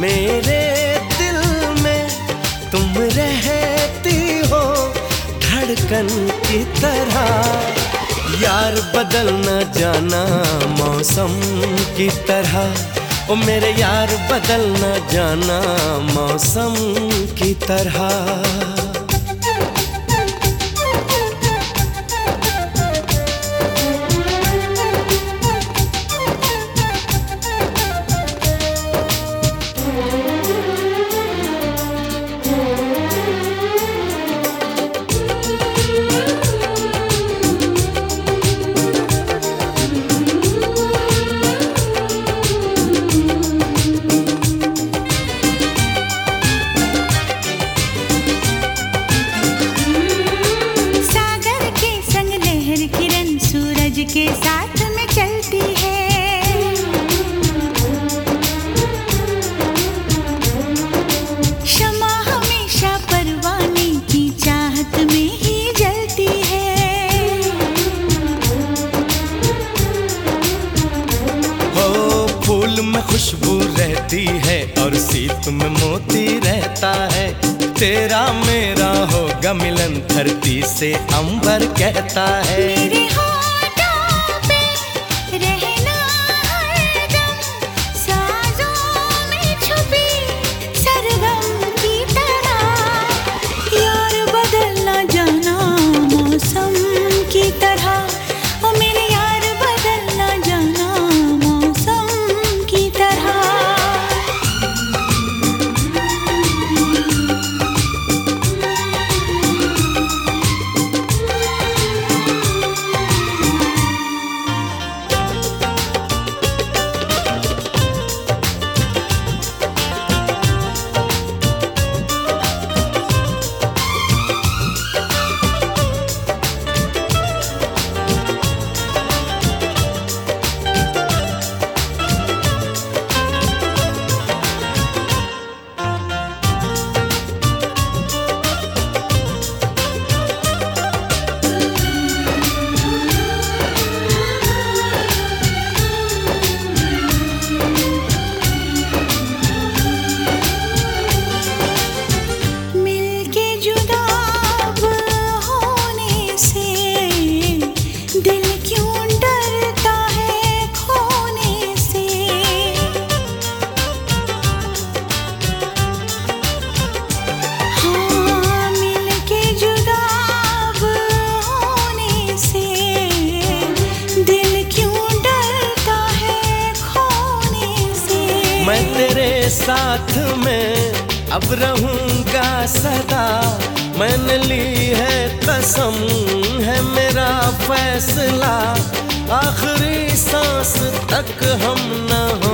मेरे दिल में तुम रहती हो धड़कन की तरह। यार, बदल न जाना मौसम की तरह। ओ मेरे यार, बदल न जाना मौसम की तरह। में खुशबू रहती है और सीप में मोती रहता है। तेरा मेरा होगा मिलन, धरती से अंबर कहता है। मेरे मैं साथ में अब रहूँगा सदा। मैंने ली है कसम, है मेरा फैसला। आखिरी सांस तक हम न होंगे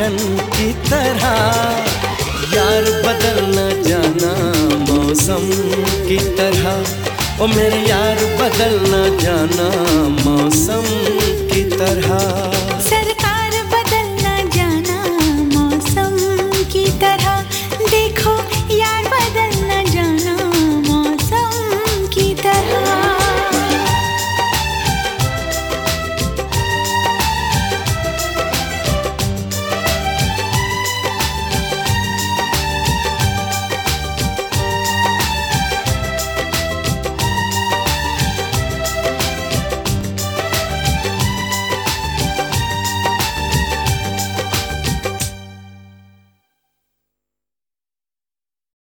धड़कन की तरह। यार, बदल न जाना मौसम की तरह। ओ मेरे यार, बदल न जाना मौसम की तरह।